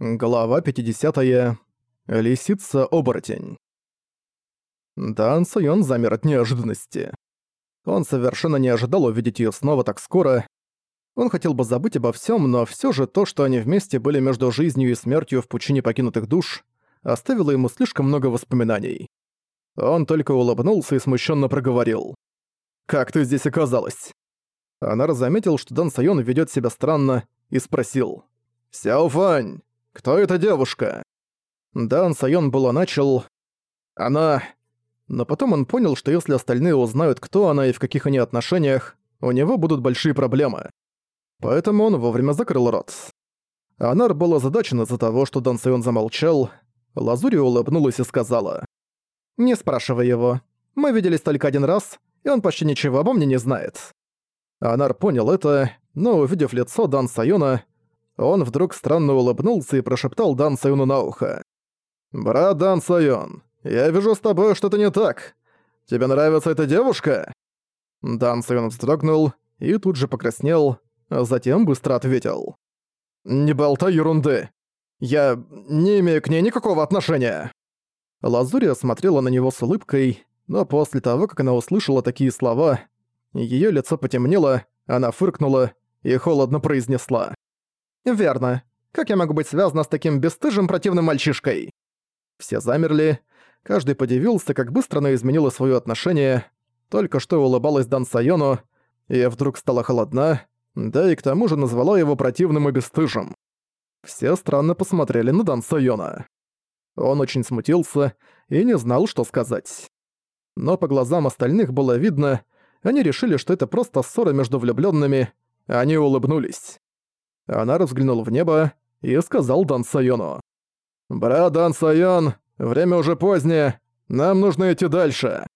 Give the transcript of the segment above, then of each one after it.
Глава 50. -я. Лисица-оборотень. Дан Сайон замер от неожиданности. Он совершенно не ожидал увидеть её снова так скоро. Он хотел бы забыть обо всём, но всё же то, что они вместе были между жизнью и смертью в пучине покинутых душ, оставило ему слишком много воспоминаний. Он только улыбнулся и смущенно проговорил. «Как ты здесь оказалась?» Анар заметил, что Дан Сайон ведёт себя странно, и спросил. «Сяо Фань, «Кто эта девушка?» Дан Сайон было начал... Она... Но потом он понял, что если остальные узнают, кто она и в каких они отношениях, у него будут большие проблемы. Поэтому он вовремя закрыл рот. Анар был озадачен из-за того, что Дан Сайон замолчал. Лазури улыбнулась и сказала. «Не спрашивай его. Мы виделись только один раз, и он почти ничего обо мне не знает». Анар понял это, но, увидев лицо Дан Сайона, он вдруг странно улыбнулся и прошептал Дан Сайону на ухо. «Брат Дан Сайон, я вижу с тобой что-то не так. Тебе нравится эта девушка?» Дан Сайон вздрогнул и тут же покраснел, а затем быстро ответил. «Не болтай ерунды. Я не имею к ней никакого отношения». Лазурия смотрела на него с улыбкой, но после того, как она услышала такие слова, её лицо потемнело, она фыркнула и холодно произнесла. «Верно. Как я могу быть связана с таким бесстыжим противным мальчишкой?» Все замерли. Каждый подивился, как быстро она изменила своё отношение. Только что улыбалась Дан Сайону, и вдруг стала холодна, да и к тому же назвала его противным и бесстыжим. Все странно посмотрели на Дан Сайона. Он очень смутился и не знал, что сказать. Но по глазам остальных было видно, они решили, что это просто ссора между влюблёнными, они улыбнулись. Она взглянула в небо и сказал Дан Сайону. «Брат Дан Сайон, время уже позднее, нам нужно идти дальше».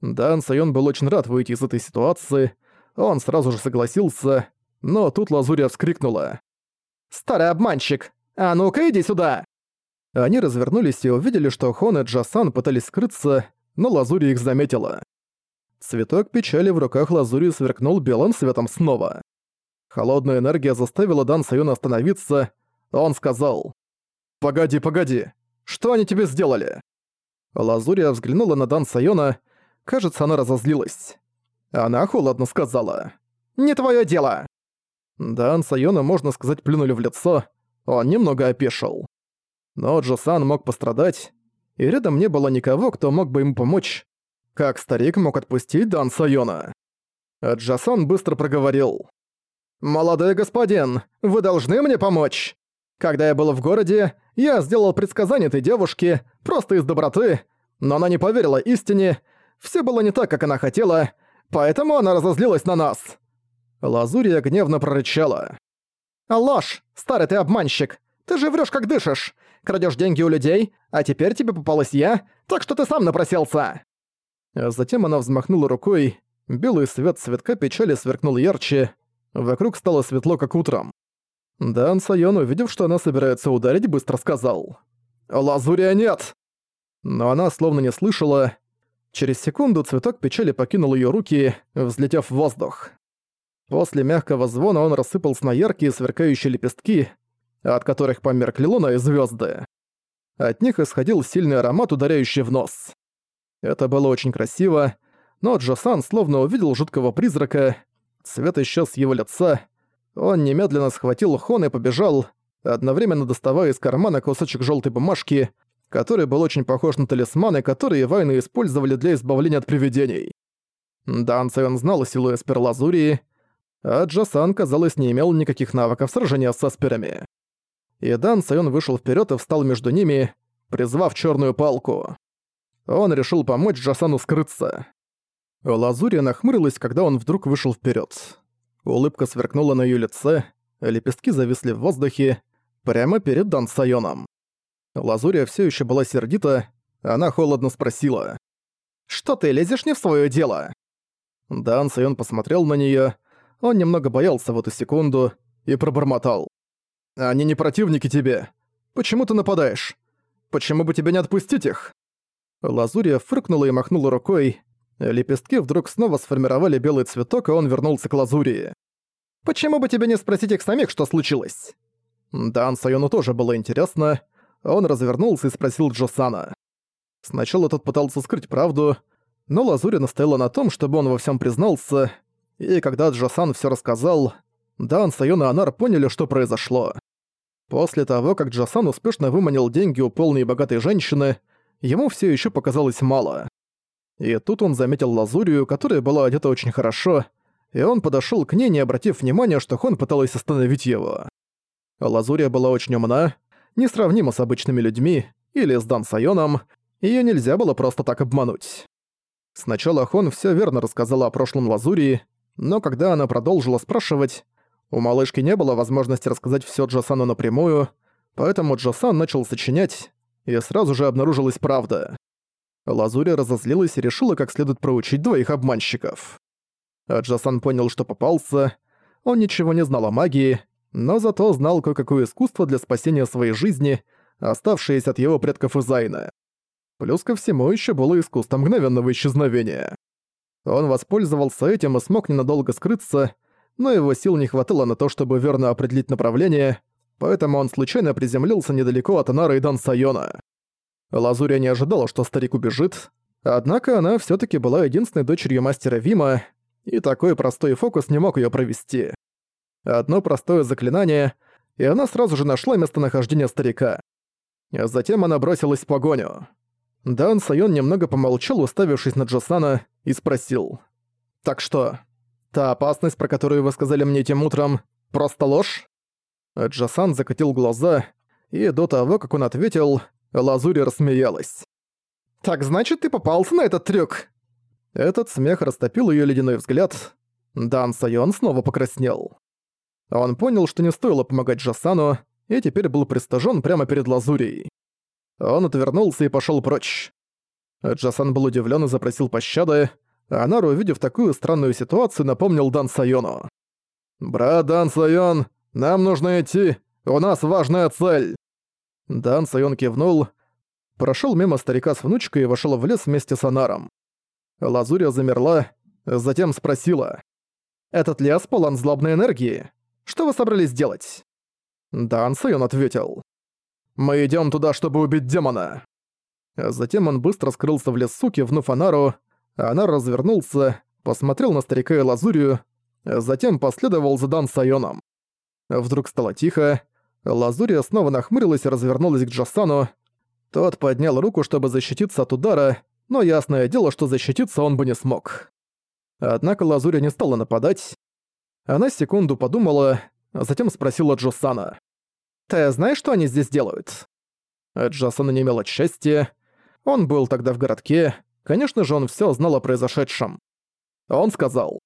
Дан Сайон был очень рад выйти из этой ситуации, он сразу же согласился, но тут Лазурия вскрикнула. «Старый обманщик! А ну-ка иди сюда!» Они развернулись и увидели, что Хон и Джасан пытались скрыться, но Лазури их заметила. Цветок печали в руках Лазури сверкнул белым светом снова. Холодная энергия заставила Дан Сайона остановиться. Он сказал. «Погоди, погоди. Что они тебе сделали?» Лазурия взглянула на Дан Сайона. Кажется, она разозлилась. Она холодно сказала. «Не твое дело!» Дан Сайона, можно сказать, плюнули в лицо. Он немного опешил. Но Джосан мог пострадать, и рядом не было никого, кто мог бы ему помочь. Как старик мог отпустить Дан Сайона? Джосан быстро проговорил. «Молодой господин, вы должны мне помочь! Когда я был в городе, я сделал предсказание этой девушке, просто из доброты, но она не поверила истине, все было не так, как она хотела, поэтому она разозлилась на нас». Лазурия гневно прорычала. «Ложь! Старый ты обманщик! Ты же врёшь как дышишь! Крадёшь деньги у людей, а теперь тебе попалась я, так что ты сам напросился!» Затем она взмахнула рукой, белый свет цветка печали сверкнул ярче, Вокруг стало светло, как утром. Дан Сайон, увидев, что она собирается ударить, быстро сказал. «Лазурия нет!» Но она словно не слышала. Через секунду цветок печали покинул ее руки, взлетев в воздух. После мягкого звона он рассыпался на яркие сверкающие лепестки, от которых померкли луна и звезды. От них исходил сильный аромат, ударяющий в нос. Это было очень красиво, но Джосан словно увидел жуткого призрака, Свет исчез с его лица. Он немедленно схватил Хон и побежал, одновременно доставая из кармана кусочек желтой бумажки, который был очень похож на талисманы, которые вайны использовали для избавления от привидений. Дан Сайон знал силу эспер Лазурии, а Джасан, казалось, не имел никаких навыков сражения с эсперами. И Дан Сайон вышел вперед и встал между ними, призвав черную палку. Он решил помочь Джасану скрыться. Лазурия нахмурилась, когда он вдруг вышел вперед. Улыбка сверкнула на ее лице, лепестки зависли в воздухе, прямо перед Дан Сайоном. Лазурия все еще была сердита, она холодно спросила. «Что ты лезешь не в свое дело?» Дан Сайон посмотрел на нее. он немного боялся в эту секунду и пробормотал. «Они не противники тебе. Почему ты нападаешь? Почему бы тебе не отпустить их?» Лазурия фыркнула и махнула рукой, Лепестки вдруг снова сформировали белый цветок, и он вернулся к лазури. «Почему бы тебе не спросить их самих, что случилось?» Дан Сайону тоже было интересно. Он развернулся и спросил Джосана. Сначала тот пытался скрыть правду, но Лазури настояла на том, чтобы он во всем признался, и когда Джосан все рассказал, Дан Сайон и Анар поняли, что произошло. После того, как Джосан успешно выманил деньги у полной и богатой женщины, ему все еще показалось мало. И тут он заметил Лазурию, которая была одета очень хорошо, и он подошел к ней, не обратив внимания, что Хон пыталась остановить его. Лазурия была очень умна, несравнима с обычными людьми или с Дан Сайоном, ее нельзя было просто так обмануть. Сначала Хон все верно рассказала о прошлом Лазурии, но когда она продолжила спрашивать, у малышки не было возможности рассказать все Джосану напрямую, поэтому Джосан начал сочинять, и сразу же обнаружилась правда. Лазурия разозлилась и решила как следует проучить двоих обманщиков. А Джосан понял, что попался, он ничего не знал о магии, но зато знал кое-какое искусство для спасения своей жизни, оставшееся от его предков Изайна. Плюс ко всему еще было искусство мгновенного исчезновения. Он воспользовался этим и смог ненадолго скрыться, но его сил не хватало на то, чтобы верно определить направление, поэтому он случайно приземлился недалеко от Анара и Дан Сайона. Лазурия не ожидала, что старик убежит, однако она все таки была единственной дочерью мастера Вима, и такой простой фокус не мог ее провести. Одно простое заклинание, и она сразу же нашла местонахождение старика. Затем она бросилась в погоню. Дан Сайон немного помолчал, уставившись на Джосана, и спросил. «Так что, та опасность, про которую вы сказали мне этим утром, просто ложь?» Джосан закатил глаза, и до того, как он ответил, Лазури рассмеялась. «Так значит, ты попался на этот трюк?» Этот смех растопил ее ледяной взгляд. Дан Сайон снова покраснел. Он понял, что не стоило помогать Джасану, и теперь был пристыжен прямо перед Лазурией. Он отвернулся и пошел прочь. Джасан был удивлен и запросил пощады, а Нару, увидев такую странную ситуацию, напомнил Дан Сайону. «Брат Дан Сайон, нам нужно идти, у нас важная цель!» Дан Сайон кивнул, прошел мимо старика с внучкой и вошел в лес вместе с Анаром. Лазурия замерла, затем спросила. «Этот лес полон злобной энергии. Что вы собрались делать?» Дан Сайон ответил. «Мы идем туда, чтобы убить демона». Затем он быстро скрылся в лесу, кивнув Анару, а Анар развернулся, посмотрел на старика и Лазурию, затем последовал за Дан Сайоном. Вдруг стало тихо, Лазурия снова нахмурилась и развернулась к Джасану. Тот поднял руку, чтобы защититься от удара, но ясное дело, что защититься он бы не смог. Однако Лазурия не стала нападать. Она секунду подумала, а затем спросила Джосана. «Ты знаешь, что они здесь делают?» Джосан не имел от счастья. Он был тогда в городке. Конечно же, он все знал о произошедшем. Он сказал.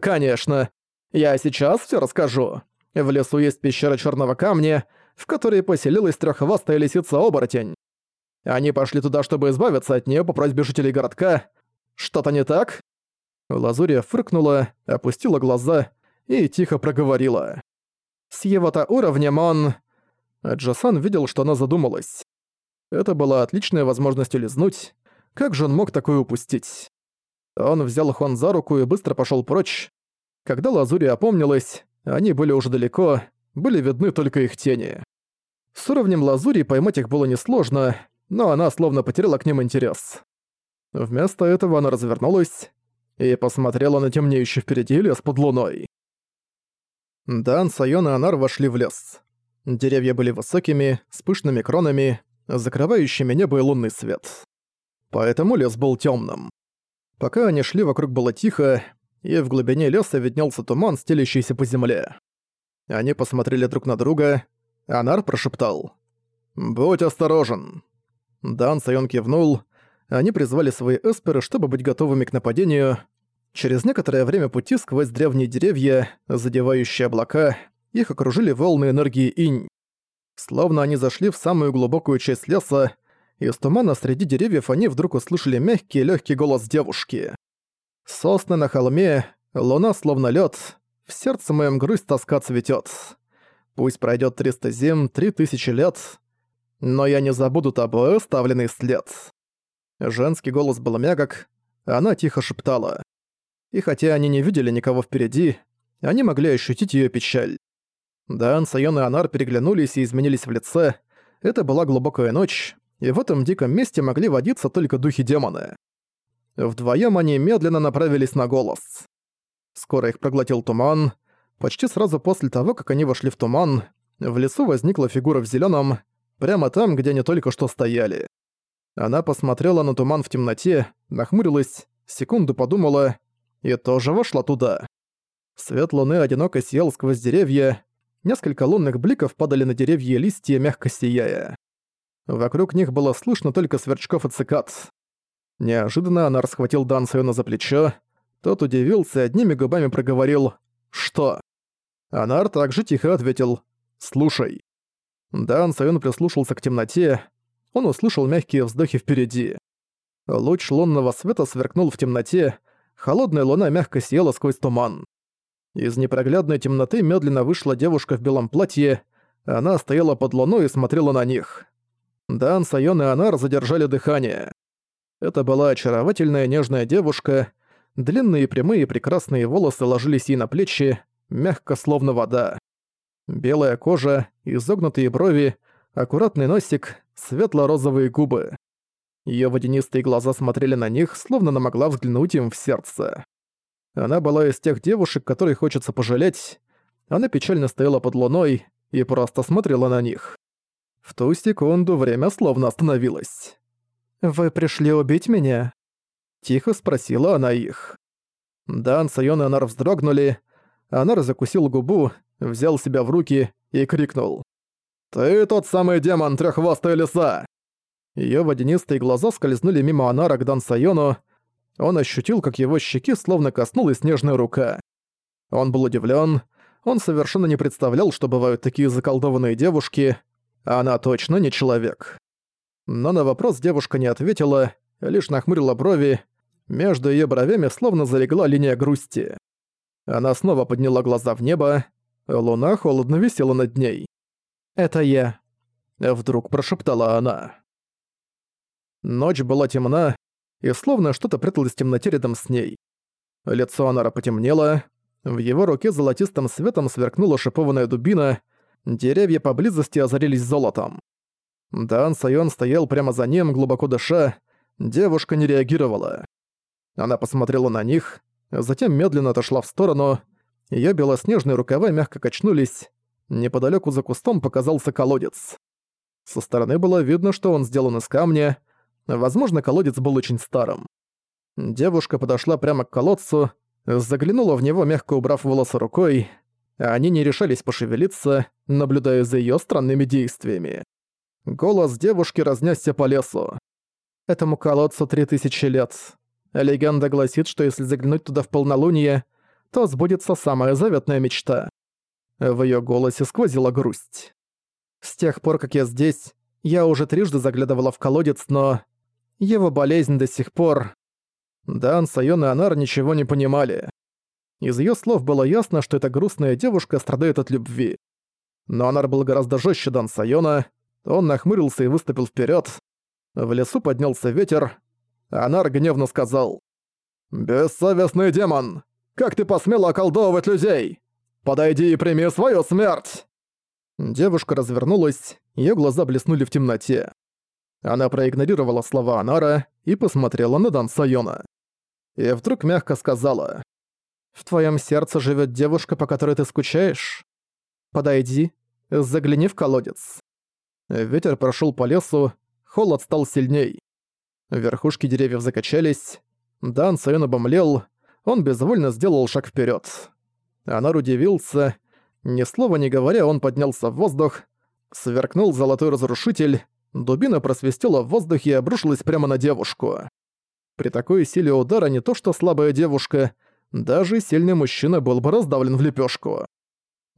«Конечно. Я сейчас все расскажу. В лесу есть пещера черного камня, в которой поселилась треххвостая лисица-оборотень. Они пошли туда, чтобы избавиться от нее по просьбе жителей городка. Что-то не так?» Лазурия фыркнула, опустила глаза и тихо проговорила. «С его-то уровнем он...» Джасан видел, что она задумалась. Это была отличная возможность улизнуть. Как же он мог такое упустить? Он взял Хуан за руку и быстро пошел прочь. Когда Лазури опомнилась, они были уже далеко, были видны только их тени. С уровнем Лазури поймать их было несложно, но она словно потеряла к ним интерес. Вместо этого она развернулась и посмотрела на темнеющий впереди лес под луной. Дан, Сайон и Анар вошли в лес. Деревья были высокими, с пышными кронами, закрывающими небо и лунный свет. Поэтому лес был темным. Пока они шли, вокруг было тихо, и в глубине леса виднелся туман, стелящийся по земле. Они посмотрели друг на друга, Анар прошептал. «Будь осторожен». Дан Сайон кивнул. Они призвали свои эсперы, чтобы быть готовыми к нападению. Через некоторое время пути сквозь древние деревья, задевающие облака, их окружили волны энергии инь. Словно они зашли в самую глубокую часть леса, и из тумана среди деревьев они вдруг услышали мягкий легкий голос девушки. «Сосны на холме, луна словно лед, в сердце моем грусть тоска цветет. Пусть пройдет триста зим, три тысячи лет, но я не забуду тобой оставленный след». Женский голос был мягок, она тихо шептала. И хотя они не видели никого впереди, они могли ощутить ее печаль. Дан, Сайон и Анар переглянулись и изменились в лице. Это была глубокая ночь, и в этом диком месте могли водиться только духи-демоны. Вдвоем они медленно направились на голос. Скоро их проглотил туман. Почти сразу после того, как они вошли в туман, в лесу возникла фигура в зеленом, прямо там, где они только что стояли. Она посмотрела на туман в темноте, нахмурилась, секунду подумала и тоже вошла туда. Свет луны одиноко сиял сквозь деревья, несколько лунных бликов падали на деревья и листья, мягко сияя. Вокруг них было слышно только сверчков и цикад. Неожиданно она расхватил Дан за плечо, тот удивился и одними губами проговорил «Что?». Анар также тихо ответил «Слушай». Дан Сайон прислушался к темноте, он услышал мягкие вздохи впереди. Луч лунного света сверкнул в темноте, холодная луна мягко сияла сквозь туман. Из непроглядной темноты медленно вышла девушка в белом платье, она стояла под луной и смотрела на них. Дан, Сайон и Анар задержали дыхание. Это была очаровательная нежная девушка, длинные прямые прекрасные волосы ложились ей на плечи, мягко словно вода. Белая кожа, изогнутые брови, аккуратный носик, светло-розовые губы. Её водянистые глаза смотрели на них, словно она могла взглянуть им в сердце. Она была из тех девушек, которые хочется пожалеть. Она печально стояла под луной и просто смотрела на них. В ту секунду время словно остановилось. «Вы пришли убить меня?» Тихо спросила она их. Дан, Сайон и Анар вздрогнули. Анар закусил губу, взял себя в руки и крикнул. «Ты тот самый демон трёххвостая лиса!» Её водянистые глаза скользнули мимо Анара к Дан Сайону. Он ощутил, как его щеки словно коснулась снежная рука. Он был удивлен. Он совершенно не представлял, что бывают такие заколдованные девушки. Она точно не человек. Но на вопрос девушка не ответила, лишь нахмурила брови. Между её бровями словно залегла линия грусти. Она снова подняла глаза в небо. Луна холодно висела над ней. «Это я», — вдруг прошептала она. Ночь была темна, и словно что-то пряталось в темноте рядом с ней. Лицо Анара потемнело, в его руке золотистым светом сверкнула шипованная дубина, деревья поблизости озарились золотом. Дан Сайон стоял прямо за ним, глубоко дыша, девушка не реагировала. Она посмотрела на них, затем медленно отошла в сторону, её белоснежные рукава мягко качнулись, Неподалеку за кустом показался колодец. Со стороны было видно, что он сделан из камня. Возможно, колодец был очень старым. Девушка подошла прямо к колодцу, заглянула в него, мягко убрав волосы рукой. Они не решались пошевелиться, наблюдая за её странными действиями. Голос девушки разнесся по лесу. Этому колодцу три тысячи лет. Легенда гласит, что если заглянуть туда в полнолуние, то сбудется самая заветная мечта. В её голосе сквозила грусть. С тех пор, как я здесь, я уже трижды заглядывала в колодец, но... Его болезнь до сих пор... Дан, Сайон и Анар ничего не понимали. Из её слов было ясно, что эта грустная девушка страдает от любви. Но Анар был гораздо жестче Дан Сайона, он нахмурился и выступил вперед. В лесу поднялся ветер. Анар гневно сказал. «Бессовестный демон! Как ты посмел околдовывать людей? Подойди и прими свою смерть!» Девушка развернулась, ее глаза блеснули в темноте. Она проигнорировала слова Анара и посмотрела на Дан Сайона. И вдруг мягко сказала. «В твоем сердце живет девушка, по которой ты скучаешь? Подойди, загляни в колодец». Ветер прошел по лесу, холод стал сильней. Верхушки деревьев закачались. Дан Сайон обомлел, он безвольно сделал шаг вперед. Анар удивился. Ни слова не говоря, он поднялся в воздух. Сверкнул золотой разрушитель. Дубина просвистела в воздухе и обрушилась прямо на девушку. При такой силе удара не то что слабая девушка, даже сильный мужчина был бы раздавлен в лепешку.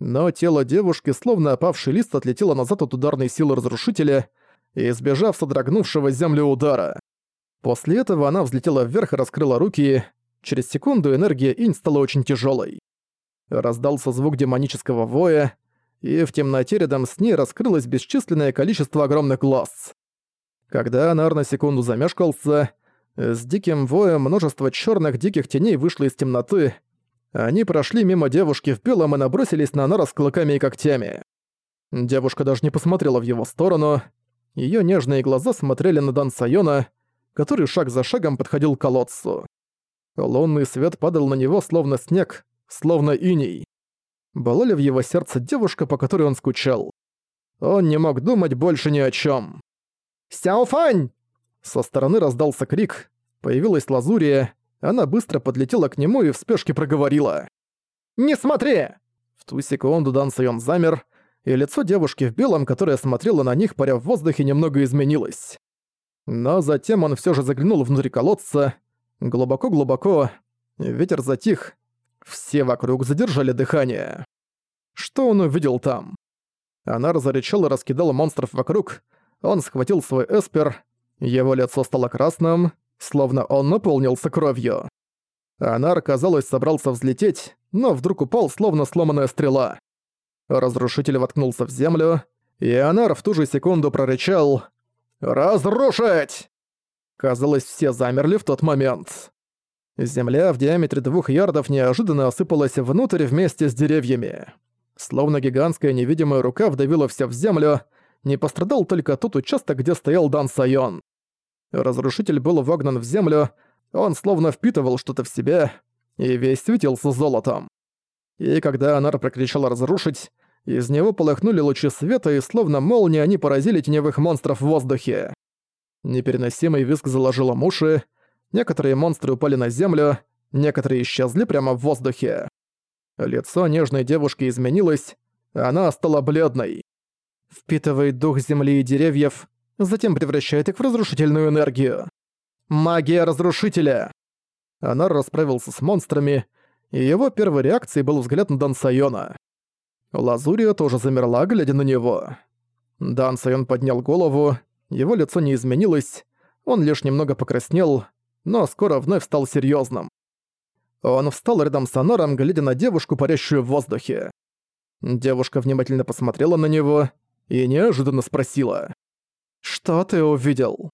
Но тело девушки, словно опавший лист, отлетело назад от ударной силы разрушителя, избежав содрогнувшего землю удара. После этого она взлетела вверх и раскрыла руки. Через секунду энергия инь стала очень тяжелой. Раздался звук демонического воя, и в темноте рядом с ней раскрылось бесчисленное количество огромных глаз. Когда Анар на секунду замешкался, с диким воем множество черных диких теней вышло из темноты. Они прошли мимо девушки в белом и набросились на Анара с клыками и когтями. Девушка даже не посмотрела в его сторону. Её нежные глаза смотрели на Дан Сайона, который шаг за шагом подходил к колодцу. Лунный свет падал на него, словно снег, словно иней. Была ли в его сердце девушка, по которой он скучал? Он не мог думать больше ни о чем. «Сяофань!» Со стороны раздался крик. Появилась Лазурия. Она быстро подлетела к нему и в спешке проговорила. «Не смотри!» В ту секунду Дан Сайон замер, и лицо девушки в белом, которая смотрела на них, паря в воздухе, немного изменилось. Но затем он все же заглянул внутрь колодца. Глубоко-глубоко. Ветер затих. Все вокруг задержали дыхание. Что он увидел там? Она разоричала и раскидала монстров вокруг. Он схватил свой эспер. Его лицо стало красным, словно он наполнился кровью. Анар, казалось, собрался взлететь, но вдруг упал, словно сломанная стрела. Разрушитель воткнулся в землю, и Анар в ту же секунду прорычал «Разрушить!». Казалось, все замерли в тот момент. Земля в диаметре двух ярдов неожиданно осыпалась внутрь вместе с деревьями. Словно гигантская невидимая рука вдавила все в землю, не пострадал только тот участок, где стоял Дан Сайон. Разрушитель был вогнан в землю, он словно впитывал что-то в себя и весь светился золотом. И когда Анар прокричал «разрушить», из него полыхнули лучи света, и словно молнии они поразили теневых монстров в воздухе. Непереносимый визг заложил уши, некоторые монстры упали на землю, некоторые исчезли прямо в воздухе. Лицо нежной девушки изменилось, она стала бледной. Впитывает дух земли и деревьев, затем превращает их в разрушительную энергию. Магия разрушителя! Она расправился с монстрами, и его первой реакцией был взгляд на Дан. Лазурия тоже замерла, глядя на него. Дан поднял голову, его лицо не изменилось, он лишь немного покраснел, но скоро вновь стал серьезным. Он встал рядом с Анором, глядя на девушку, парящую в воздухе. Девушка внимательно посмотрела на него и неожиданно спросила. «Что ты увидел?»